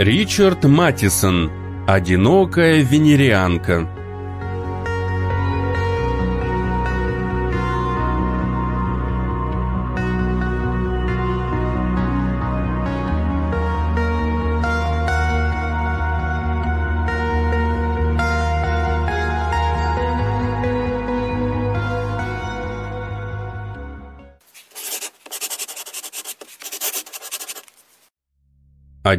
Ричард Матисон. Одинокая венерианка.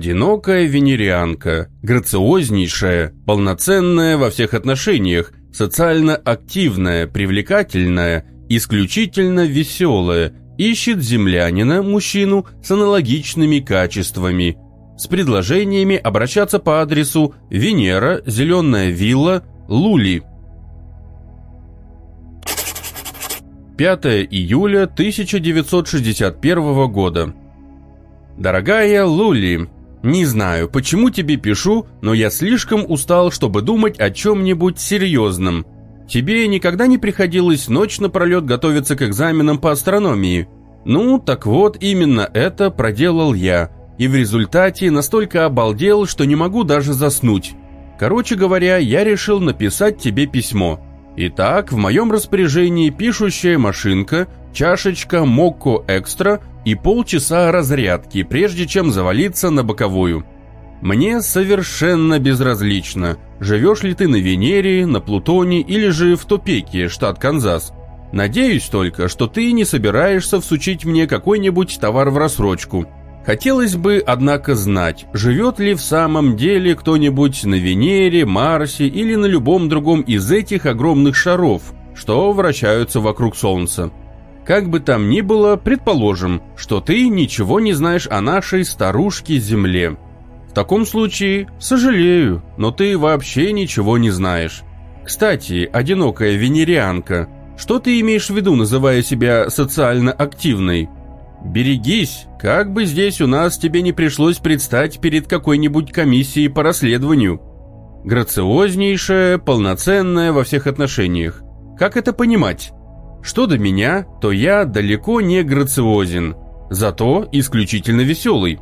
одинокая венерианка, грациознейшая, полноценная во всех отношениях, социально активная, привлекательная, исключительно веселая, ищет землянина, мужчину с аналогичными качествами, с предложениями обращаться по адресу Венера, Зеленая вилла, Лули. 5 июля 1961 года. Дорогая Лули, «Не знаю, почему тебе пишу, но я слишком устал, чтобы думать о чем-нибудь серьезном. Тебе никогда не приходилось ночь напролет готовиться к экзаменам по астрономии? Ну, так вот, именно это проделал я, и в результате настолько обалдел, что не могу даже заснуть. Короче говоря, я решил написать тебе письмо. Итак, в моем распоряжении пишущая машинка, чашечка Мокко Экстра – и полчаса разрядки, прежде чем завалиться на боковую. Мне совершенно безразлично, живешь ли ты на Венере, на Плутоне или же в Топеке, штат Канзас. Надеюсь только, что ты не собираешься всучить мне какой-нибудь товар в рассрочку. Хотелось бы, однако, знать, живет ли в самом деле кто-нибудь на Венере, Марсе или на любом другом из этих огромных шаров, что вращаются вокруг Солнца. Как бы там ни было, предположим, что ты ничего не знаешь о нашей старушке-земле. В таком случае, сожалею, но ты вообще ничего не знаешь. Кстати, одинокая венерианка, что ты имеешь в виду, называя себя социально активной? Берегись, как бы здесь у нас тебе не пришлось предстать перед какой-нибудь комиссией по расследованию. Грациознейшая, полноценная во всех отношениях. Как это понимать? Что до меня, то я далеко не грациозен, зато исключительно веселый.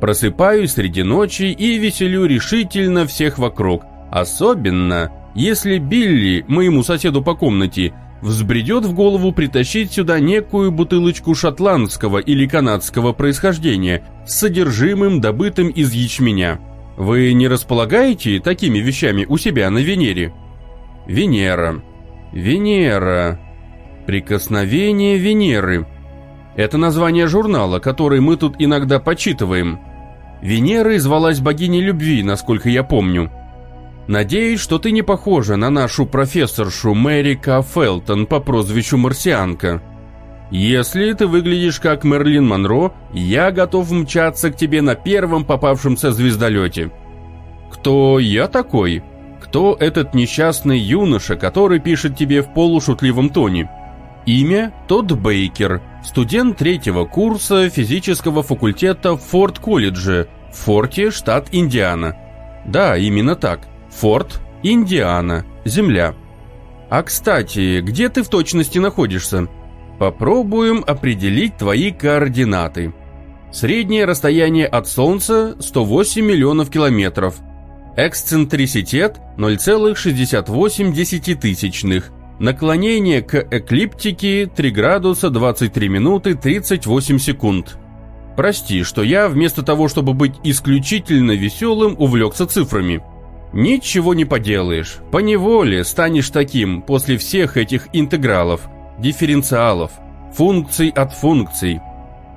Просыпаюсь среди ночи и веселю решительно всех вокруг, особенно если Билли, моему соседу по комнате, взбредет в голову притащить сюда некую бутылочку шотландского или канадского происхождения с содержимым, добытым из ячменя. Вы не располагаете такими вещами у себя на Венере? Венера. Венера. «Прикосновение Венеры». Это название журнала, который мы тут иногда почитываем. Венерой звалась богиней любви, насколько я помню. Надеюсь, что ты не похожа на нашу профессоршу Мэри К. Фелтон по прозвищу Марсианка. Если ты выглядишь как Мерлин Монро, я готов мчаться к тебе на первом попавшемся звездолете. Кто я такой? Кто этот несчастный юноша, который пишет тебе в полушутливом тоне? Имя – Тодд Бейкер, студент третьего курса физического факультета Форд-колледжа в Форте, штат Индиана. Да, именно так. Форт, Индиана, земля. А кстати, где ты в точности находишься? Попробуем определить твои координаты. Среднее расстояние от Солнца – 108 миллионов километров. Эксцентриситет – 0,68 тысячных – Наклонение к эклиптике 3 градуса 23 минуты 38 секунд. Прости, что я вместо того, чтобы быть исключительно веселым, увлекся цифрами. Ничего не поделаешь. По неволе станешь таким после всех этих интегралов, дифференциалов, функций от функций.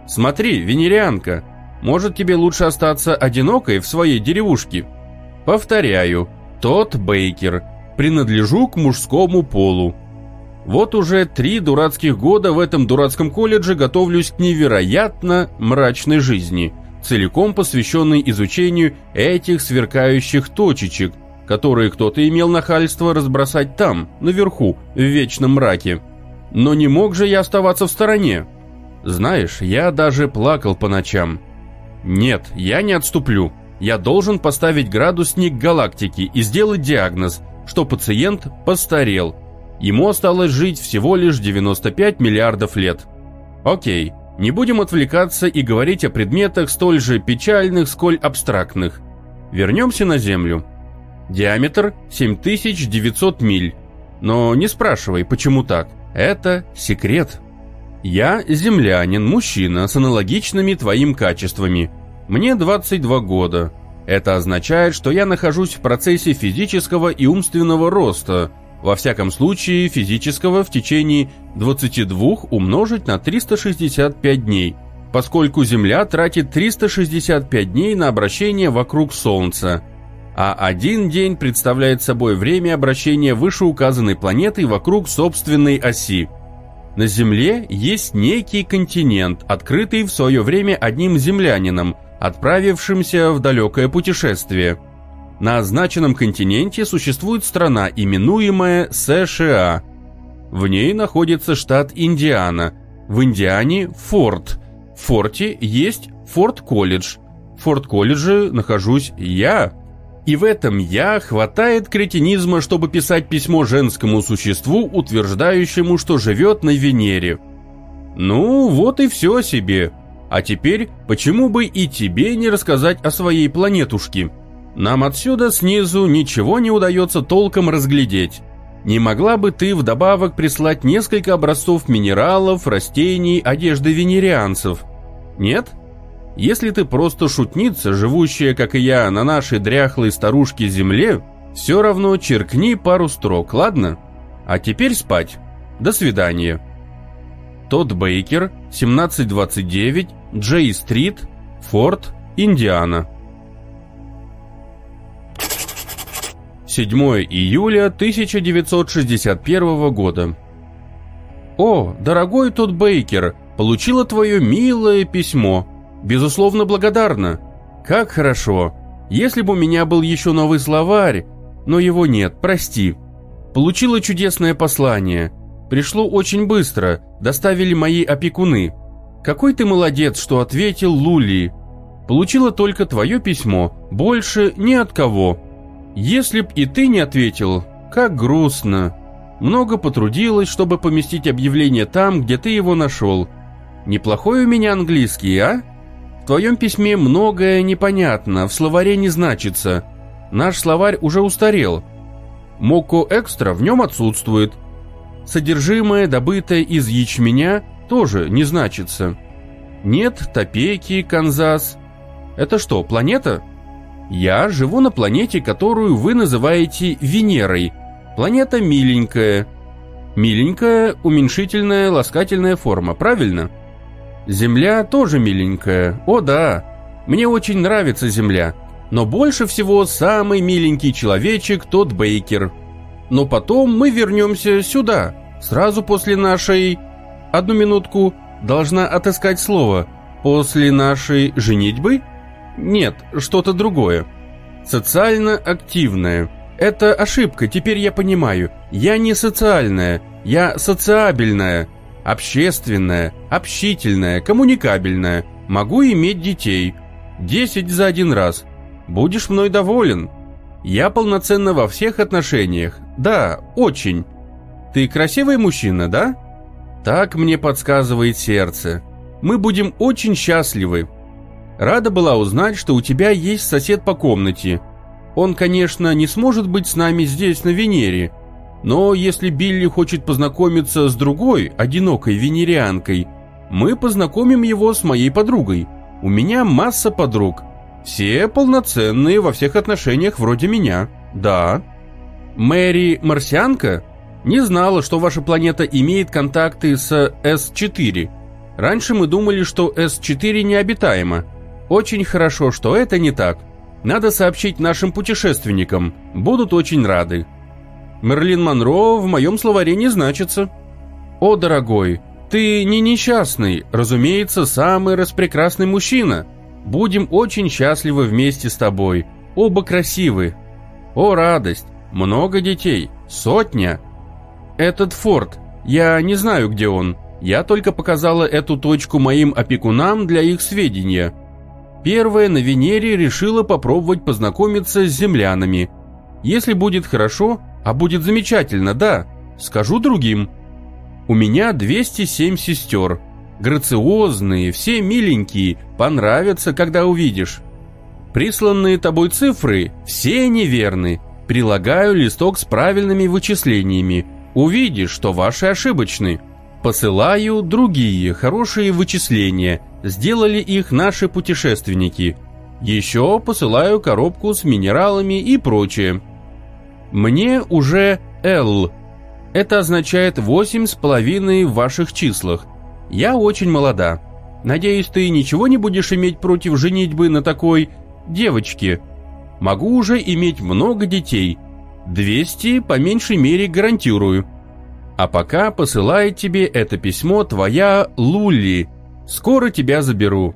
Смотри, венерианка, может тебе лучше остаться одинокой в своей деревушке? Повторяю, тот Бейкер – принадлежу к мужскому полу. Вот уже три дурацких года в этом дурацком колледже готовлюсь к невероятно мрачной жизни, целиком посвященной изучению этих сверкающих точечек, которые кто-то имел нахальство разбросать там, наверху, в вечном мраке. Но не мог же я оставаться в стороне. Знаешь, я даже плакал по ночам. Нет, я не отступлю. Я должен поставить градусник галактики и сделать диагноз, что пациент постарел – Ему осталось жить всего лишь 95 миллиардов лет. Окей, не будем отвлекаться и говорить о предметах столь же печальных, сколь абстрактных. Вернемся на Землю. Диаметр 7900 миль. Но не спрашивай, почему так. Это секрет. Я землянин, мужчина с аналогичными твоим качествами. Мне 22 года. Это означает, что я нахожусь в процессе физического и умственного роста – во всяком случае физического в течение 22 умножить на 365 дней, поскольку Земля тратит 365 дней на обращение вокруг Солнца, а один день представляет собой время обращения вышеуказанной планеты вокруг собственной оси. На Земле есть некий континент, открытый в свое время одним землянином, отправившимся в далекое путешествие – на означенном континенте существует страна, именуемая США. В ней находится штат Индиана. В Индиане – форт. В форте есть форт-колледж. В форт-колледже нахожусь я. И в этом «я» хватает кретинизма, чтобы писать письмо женскому существу, утверждающему, что живет на Венере. Ну, вот и все себе. А теперь, почему бы и тебе не рассказать о своей планетушке? Нам отсюда снизу ничего не удается толком разглядеть. Не могла бы ты вдобавок прислать несколько образцов минералов, растений, одежды венерианцев? Нет? Если ты просто шутница, живущая, как и я, на нашей дряхлой старушке земле, все равно черкни пару строк, ладно? А теперь спать. До свидания. Тодд Бейкер, 1729, Джей-стрит, Форт, Индиана. 7 июля 1961 года. «О, дорогой тот Бейкер, получила твое милое письмо. Безусловно, благодарна. Как хорошо. Если бы у меня был еще новый словарь, но его нет, прости. Получила чудесное послание. Пришло очень быстро, доставили мои опекуны. Какой ты молодец, что ответил Лули. Получила только твое письмо, больше ни от кого. Если б и ты не ответил, как грустно. Много потрудилась, чтобы поместить объявление там, где ты его нашел. Неплохой у меня английский, а? В твоем письме многое непонятно, в словаре не значится. Наш словарь уже устарел. Моко Экстра в нем отсутствует. Содержимое, добытое из ячменя, тоже не значится. Нет топейки, Канзас. Это что, планета? Я живу на планете, которую вы называете Венерой. Планета миленькая. Миленькая – уменьшительная ласкательная форма, правильно? Земля тоже миленькая. О да, мне очень нравится Земля. Но больше всего самый миленький человечек тот Бейкер. Но потом мы вернемся сюда, сразу после нашей... Одну минутку, должна отыскать слово. После нашей женитьбы – нет, что-то другое. Социально активное. Это ошибка, теперь я понимаю. Я не социальная, я социабельная, общественная, общительная, коммуникабельная. Могу иметь детей. Десять за один раз. Будешь мной доволен. Я полноценна во всех отношениях. Да, очень. Ты красивый мужчина, да? Так мне подсказывает сердце. Мы будем очень счастливы. Рада была узнать, что у тебя есть сосед по комнате. Он, конечно, не сможет быть с нами здесь, на Венере, но если Билли хочет познакомиться с другой, одинокой венерианкой, мы познакомим его с моей подругой. У меня масса подруг. Все полноценные во всех отношениях вроде меня. Да. Мэри Марсианка не знала, что ваша планета имеет контакты с С4. Раньше мы думали, что С4 необитаема, очень хорошо, что это не так. Надо сообщить нашим путешественникам, будут очень рады. Мерлин Монро в моем словаре не значится. О, дорогой, ты не несчастный, разумеется, самый распрекрасный мужчина. Будем очень счастливы вместе с тобой. Оба красивы. О, радость, много детей, сотня. Этот форт, я не знаю, где он. Я только показала эту точку моим опекунам для их сведения. Первая на Венере решила попробовать познакомиться с землянами. Если будет хорошо, а будет замечательно, да, скажу другим. У меня 207 сестер. Грациозные, все миленькие, понравятся, когда увидишь. Присланные тобой цифры все неверны. Прилагаю листок с правильными вычислениями. Увидишь, что ваши ошибочны. Посылаю другие хорошие вычисления, сделали их наши путешественники. Еще посылаю коробку с минералами и прочее. Мне уже L. Это означает 8,5 в ваших числах. Я очень молода. Надеюсь, ты ничего не будешь иметь против женитьбы на такой девочке. Могу уже иметь много детей. 200 по меньшей мере гарантирую. А пока посылает тебе это письмо твоя Лули. Скоро тебя заберу.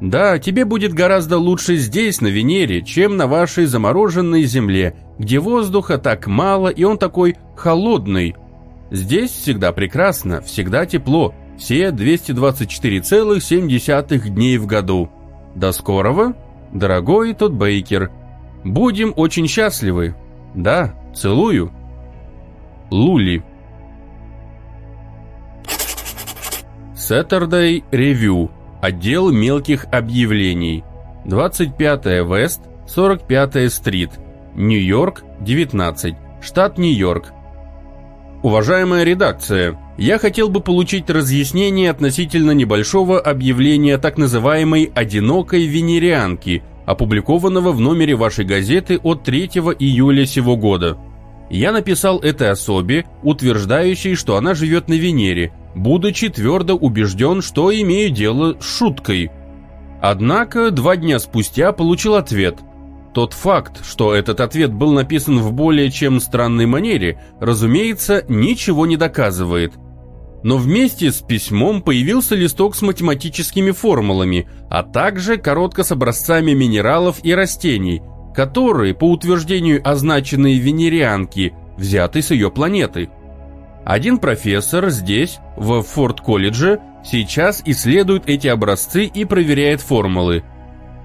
Да, тебе будет гораздо лучше здесь, на Венере, чем на вашей замороженной земле, где воздуха так мало и он такой холодный. Здесь всегда прекрасно, всегда тепло, все 224,7 дней в году. До скорого, дорогой тот Бейкер. Будем очень счастливы. Да, целую. Лули. Saturday Review, отдел мелких объявлений, 25-я Вест, 45-я Стрит, Нью-Йорк, 19, штат Нью-Йорк. Уважаемая редакция, я хотел бы получить разъяснение относительно небольшого объявления так называемой «одинокой венерианки», опубликованного в номере вашей газеты от 3 июля сего года. Я написал этой особе, утверждающей, что она живет на Венере – будучи твердо убежден, что имею дело с шуткой. Однако два дня спустя получил ответ. Тот факт, что этот ответ был написан в более чем странной манере, разумеется, ничего не доказывает. Но вместе с письмом появился листок с математическими формулами, а также коротко с образцами минералов и растений, которые, по утверждению означенной венерианки, взяты с ее планеты – один профессор здесь, в Форд-колледже, сейчас исследует эти образцы и проверяет формулы.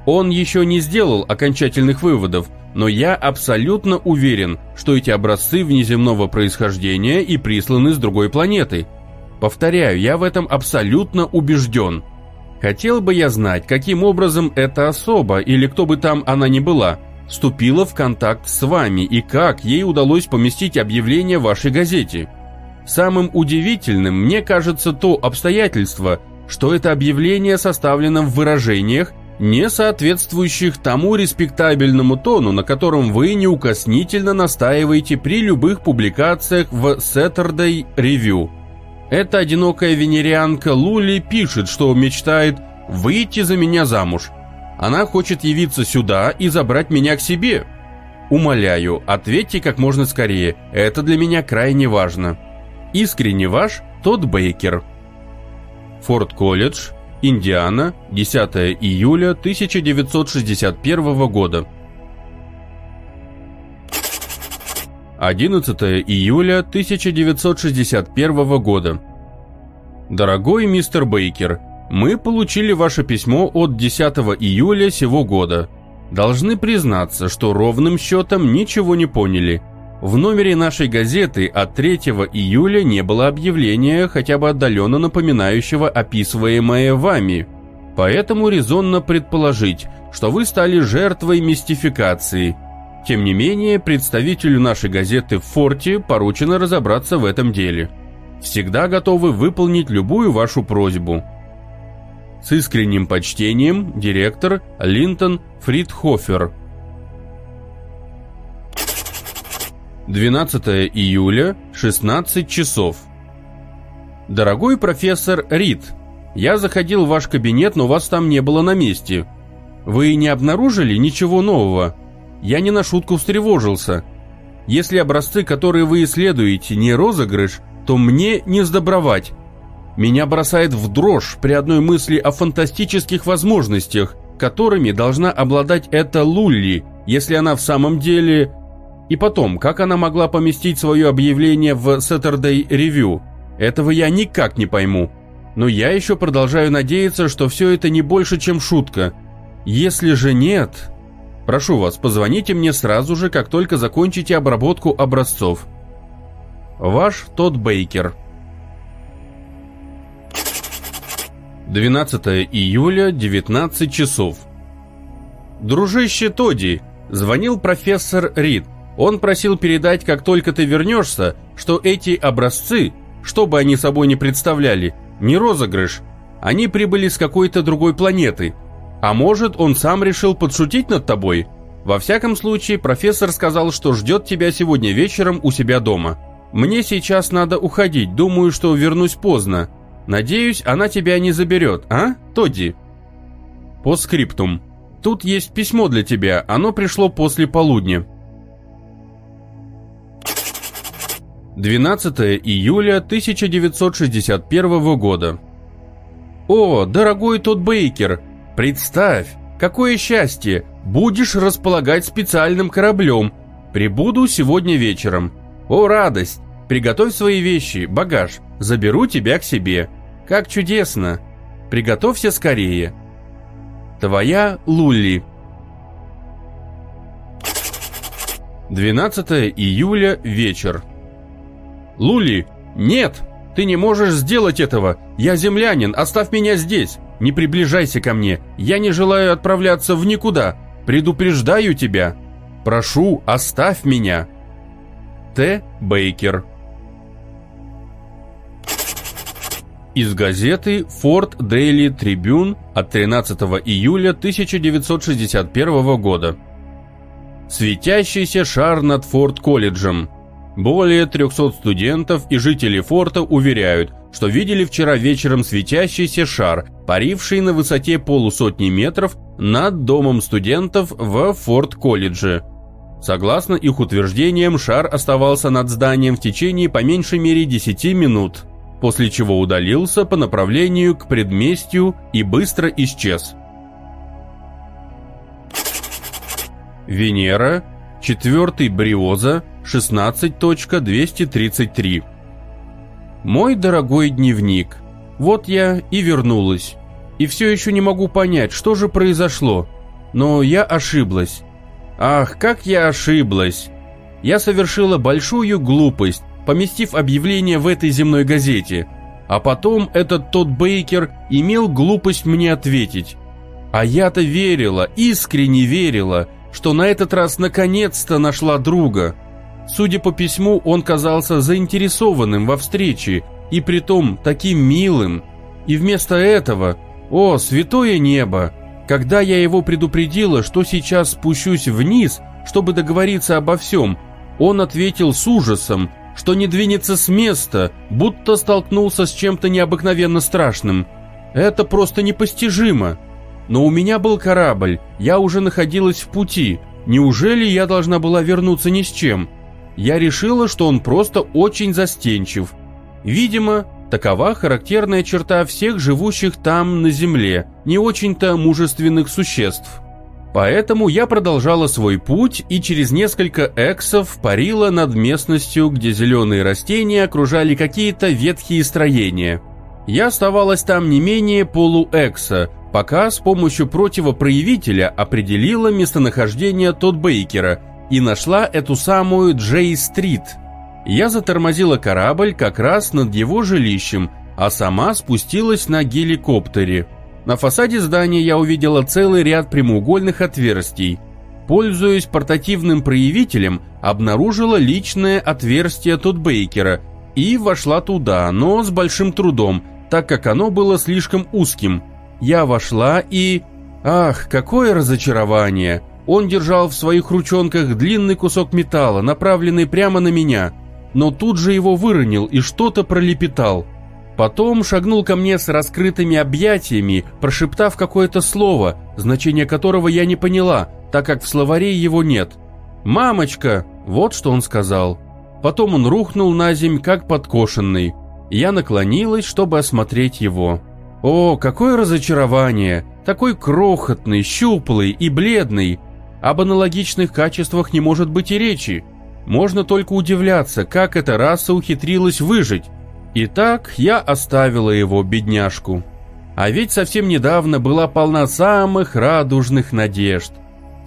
Он еще не сделал окончательных выводов, но я абсолютно уверен, что эти образцы внеземного происхождения и присланы с другой планеты. Повторяю, я в этом абсолютно убежден. Хотел бы я знать, каким образом эта особа, или кто бы там она ни была, вступила в контакт с вами и как ей удалось поместить объявление в вашей газете. Самым удивительным мне кажется то обстоятельство, что это объявление составлено в выражениях, не соответствующих тому респектабельному тону, на котором вы неукоснительно настаиваете при любых публикациях в Saturday Review. Эта одинокая венерианка Лули пишет, что мечтает «выйти за меня замуж». Она хочет явиться сюда и забрать меня к себе. Умоляю, ответьте как можно скорее, это для меня крайне важно. Искренне ваш Тодд Бейкер. Форт Колледж, Индиана, 10 июля 1961 года. 11 июля 1961 года. Дорогой мистер Бейкер, мы получили ваше письмо от 10 июля сего года. Должны признаться, что ровным счетом ничего не поняли – в номере нашей газеты от 3 июля не было объявления, хотя бы отдаленно напоминающего описываемое вами. Поэтому резонно предположить, что вы стали жертвой мистификации. Тем не менее, представителю нашей газеты в форте поручено разобраться в этом деле. Всегда готовы выполнить любую вашу просьбу. С искренним почтением, директор Линтон Фридхофер – 12 июля, 16 часов. Дорогой профессор Рид, я заходил в ваш кабинет, но вас там не было на месте. Вы не обнаружили ничего нового? Я не на шутку встревожился. Если образцы, которые вы исследуете, не розыгрыш, то мне не сдобровать. Меня бросает в дрожь при одной мысли о фантастических возможностях, которыми должна обладать эта Лулли, если она в самом деле и потом, как она могла поместить свое объявление в Saturday Review? Этого я никак не пойму. Но я еще продолжаю надеяться, что все это не больше, чем шутка. Если же нет... Прошу вас, позвоните мне сразу же, как только закончите обработку образцов. Ваш Тодд Бейкер. 12 июля, 19 часов. «Дружище Тоди!» – звонил профессор Рид – он просил передать, как только ты вернешься, что эти образцы, что бы они собой не представляли, не розыгрыш. Они прибыли с какой-то другой планеты. А может, он сам решил подшутить над тобой? Во всяком случае, профессор сказал, что ждет тебя сегодня вечером у себя дома. Мне сейчас надо уходить, думаю, что вернусь поздно. Надеюсь, она тебя не заберет, а, Тодди? По скриптум. Тут есть письмо для тебя, оно пришло после полудня. 12 июля 1961 года. О, дорогой тот Бейкер, представь, какое счастье, будешь располагать специальным кораблем. Прибуду сегодня вечером. О, радость, приготовь свои вещи, багаж, заберу тебя к себе. Как чудесно. Приготовься скорее. Твоя Лули. 12 июля вечер. «Лули, нет! Ты не можешь сделать этого! Я землянин, оставь меня здесь! Не приближайся ко мне! Я не желаю отправляться в никуда! Предупреждаю тебя! Прошу, оставь меня!» Т. Бейкер Из газеты «Форт Дейли Трибюн» от 13 июля 1961 года. Светящийся шар над Форт-колледжем – более 300 студентов и жителей форта уверяют, что видели вчера вечером светящийся шар, паривший на высоте полусотни метров над домом студентов в Форт-колледже. Согласно их утверждениям, шар оставался над зданием в течение по меньшей мере 10 минут, после чего удалился по направлению к предместью и быстро исчез. Венера, четвертый Бриоза, 16.233. Мой дорогой дневник. Вот я и вернулась. И все еще не могу понять, что же произошло. Но я ошиблась. Ах, как я ошиблась. Я совершила большую глупость, поместив объявление в этой земной газете. А потом этот тот Бейкер имел глупость мне ответить. А я-то верила, искренне верила, что на этот раз наконец-то нашла друга – Судя по письму, он казался заинтересованным во встрече, и притом таким милым. И вместо этого, о, святое небо, когда я его предупредила, что сейчас спущусь вниз, чтобы договориться обо всем, он ответил с ужасом, что не двинется с места, будто столкнулся с чем-то необыкновенно страшным. Это просто непостижимо. Но у меня был корабль, я уже находилась в пути. Неужели я должна была вернуться ни с чем? я решила, что он просто очень застенчив. Видимо, такова характерная черта всех живущих там, на земле, не очень-то мужественных существ. Поэтому я продолжала свой путь и через несколько эксов парила над местностью, где зеленые растения окружали какие-то ветхие строения. Я оставалась там не менее полуэкса, пока с помощью противопроявителя определила местонахождение Тодд Бейкера. – и нашла эту самую Джей-стрит. Я затормозила корабль как раз над его жилищем, а сама спустилась на геликоптере. На фасаде здания я увидела целый ряд прямоугольных отверстий. Пользуясь портативным проявителем, обнаружила личное отверстие Тутбейкера и вошла туда, но с большим трудом, так как оно было слишком узким. Я вошла и... Ах, какое разочарование! Он держал в своих ручонках длинный кусок металла, направленный прямо на меня, но тут же его выронил и что-то пролепетал. Потом шагнул ко мне с раскрытыми объятиями, прошептав какое-то слово, значение которого я не поняла, так как в словаре его нет. «Мамочка!» – вот что он сказал. Потом он рухнул на земь, как подкошенный. Я наклонилась, чтобы осмотреть его. О, какое разочарование! Такой крохотный, щуплый и бледный – об аналогичных качествах не может быть и речи. Можно только удивляться, как эта раса ухитрилась выжить. Итак, я оставила его, бедняжку. А ведь совсем недавно была полна самых радужных надежд.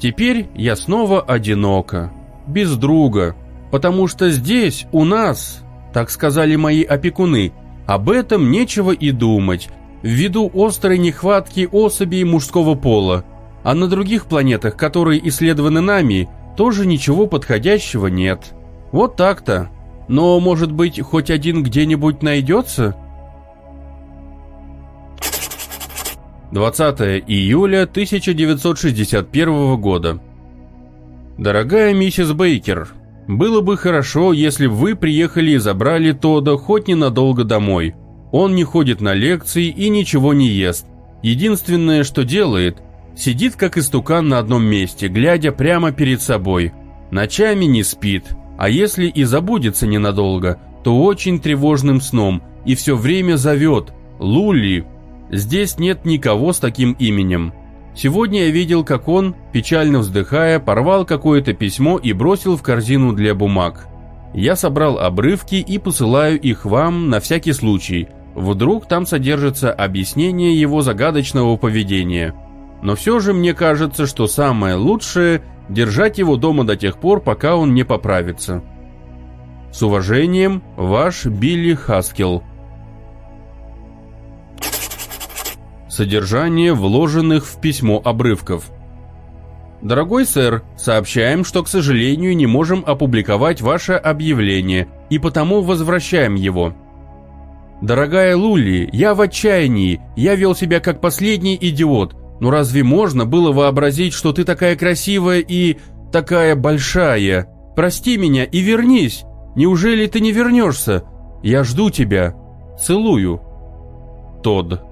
Теперь я снова одинока, без друга, потому что здесь, у нас, так сказали мои опекуны, об этом нечего и думать, ввиду острой нехватки особей мужского пола – а на других планетах, которые исследованы нами, тоже ничего подходящего нет. Вот так-то. Но, может быть, хоть один где-нибудь найдется? 20 июля 1961 года. Дорогая миссис Бейкер, было бы хорошо, если бы вы приехали и забрали Тода хоть ненадолго домой. Он не ходит на лекции и ничего не ест. Единственное, что делает – Сидит как истукан на одном месте, глядя прямо перед собой. Ночами не спит, а если и забудется ненадолго, то очень тревожным сном и все время зовет «Лули». Здесь нет никого с таким именем. Сегодня я видел, как он, печально вздыхая, порвал какое-то письмо и бросил в корзину для бумаг. Я собрал обрывки и посылаю их вам на всякий случай. Вдруг там содержится объяснение его загадочного поведения но все же мне кажется, что самое лучшее – держать его дома до тех пор, пока он не поправится. С уважением, ваш Билли Хаскел. Содержание вложенных в письмо обрывков. Дорогой сэр, сообщаем, что, к сожалению, не можем опубликовать ваше объявление, и потому возвращаем его. Дорогая Лули, я в отчаянии, я вел себя как последний идиот, но разве можно было вообразить, что ты такая красивая и такая большая? Прости меня и вернись. Неужели ты не вернешься? Я жду тебя. Целую. Тод.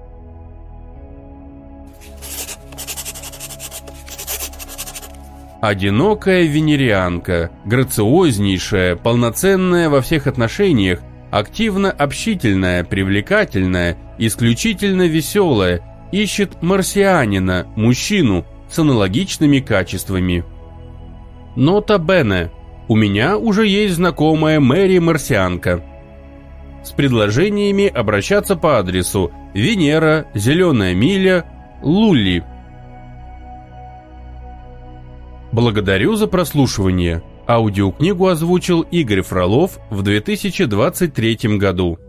Одинокая венерианка, грациознейшая, полноценная во всех отношениях, активно общительная, привлекательная, исключительно веселая, ищет марсианина, мужчину с аналогичными качествами. Нота Бене. У меня уже есть знакомая Мэри Марсианка. С предложениями обращаться по адресу Венера, Зеленая миля, Лули. Благодарю за прослушивание. Аудиокнигу озвучил Игорь Фролов в 2023 году.